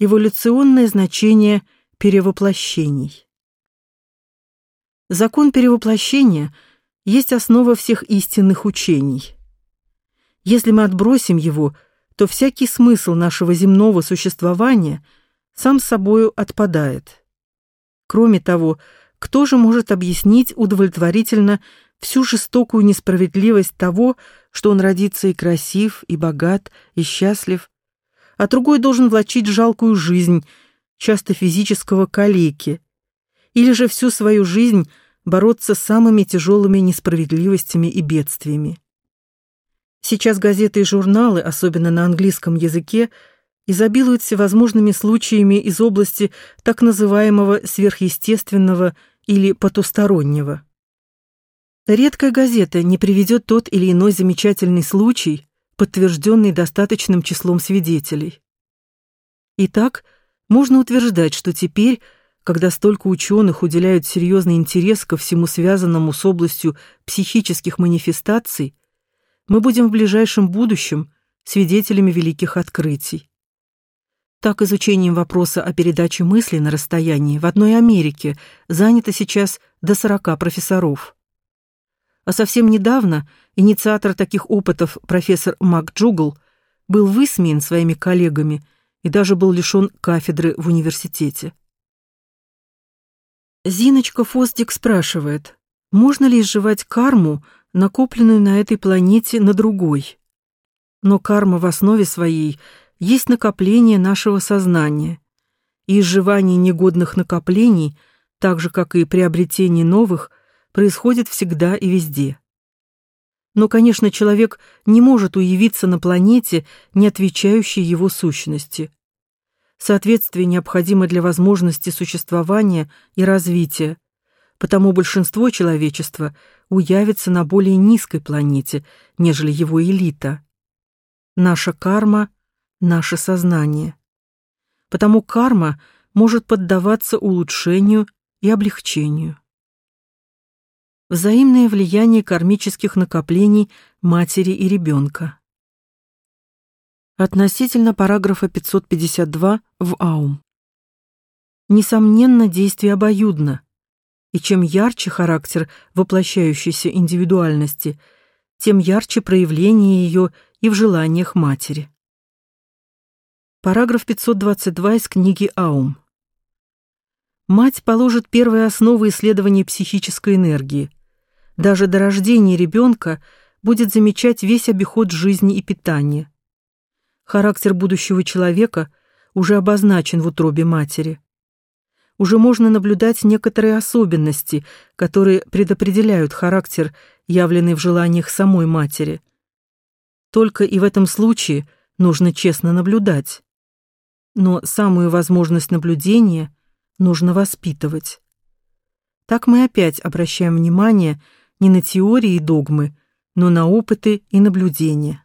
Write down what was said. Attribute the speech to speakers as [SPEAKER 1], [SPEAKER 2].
[SPEAKER 1] Эволюционное значение перевоплощений. Закон перевоплощения есть основа всех истинных учений. Если мы отбросим его, то всякий смысл нашего земного существования сам собою отпадает. Кроме того, кто же может объяснить удовлетворительно всю жестокую несправедливость того, что он родится и красив, и богат, и счастлив, а другой должен влачить жалкую жизнь, часто физического калеки, или же всю свою жизнь бороться с самыми тяжелыми несправедливостями и бедствиями. Сейчас газеты и журналы, особенно на английском языке, изобилуют всевозможными случаями из области так называемого сверхъестественного или потустороннего. Редкая газета не приведет тот или иной замечательный случай, подтвержденный достаточным числом свидетелей. Итак, можно утверждать, что теперь, когда столько ученых уделяют серьезный интерес ко всему связанному с областью психических манифестаций, мы будем в ближайшем будущем свидетелями великих открытий. Так изучением вопроса о передаче мысли на расстоянии в одной Америке занято сейчас до 40 профессоров. А совсем недавно инициатор таких опытов профессор МакДжугл был высмеян своими коллегами и даже был лишен кафедры в университете. Зиночка Фостик спрашивает, можно ли изживать карму, накопленную на этой планете, на другой? Но карма в основе своей есть накопление нашего сознания, и изживание негодных накоплений, так же, как и приобретение новых – происходит всегда и везде. Но, конечно, человек не может уявиться на планете, не отвечающей его сущности. Соответствие необходимо для возможности существования и развития, потому большинство человечества уявится на более низкой планете, нежели его элита. Наша карма — наше сознание. Потому карма может поддаваться улучшению и облегчению. Взаимное влияние кармических накоплений матери и ребенка. Относительно параграфа 552 в АУМ. Несомненно, действие обоюдно, и чем ярче характер воплощающейся индивидуальности, тем ярче проявление ее и в желаниях матери. Параграф 522 из книги Аум. Мать положит первые основы исследования психической энергии. Даже до рождения ребенка будет замечать весь обиход жизни и питания. Характер будущего человека уже обозначен в утробе матери. Уже можно наблюдать некоторые особенности, которые предопределяют характер, явленный в желаниях самой матери. Только и в этом случае нужно честно наблюдать. Но самую возможность наблюдения нужно воспитывать. Так мы опять обращаем внимание не на теории и догмы, но на опыты и наблюдения.